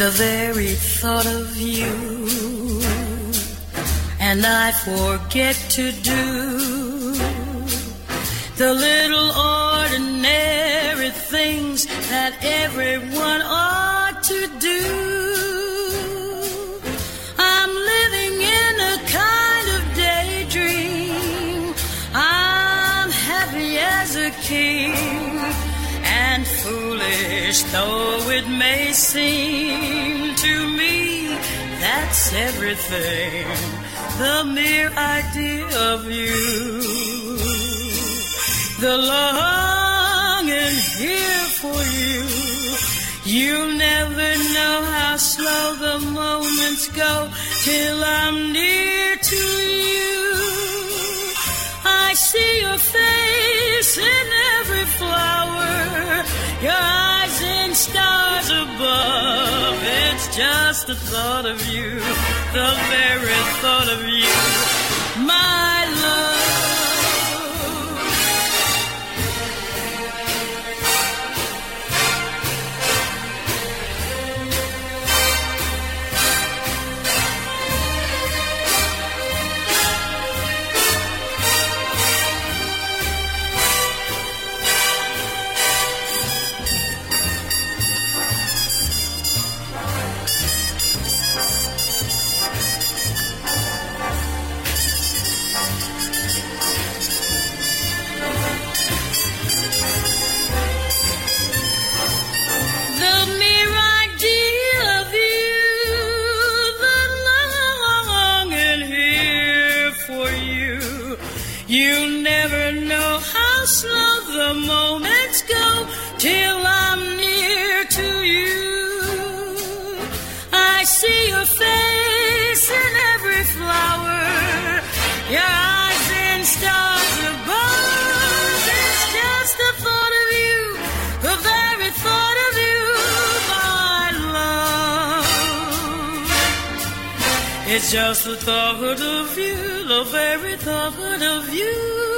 the very thought of you. And I forget to do the little ordinary things that everyone ought to do. I'm living in a kind of daydream. I'm happy as a king and foolish though it may seem to me, that's everything. The mere idea of you, the longing here for you. You never know how slow the moments go till I'm near to you. I see your face just the thought of you, the very thought of you, my You never know how slow the moments go till I'm near to you. I see your face in every flower, your It's just the thought of you, the very thought of you,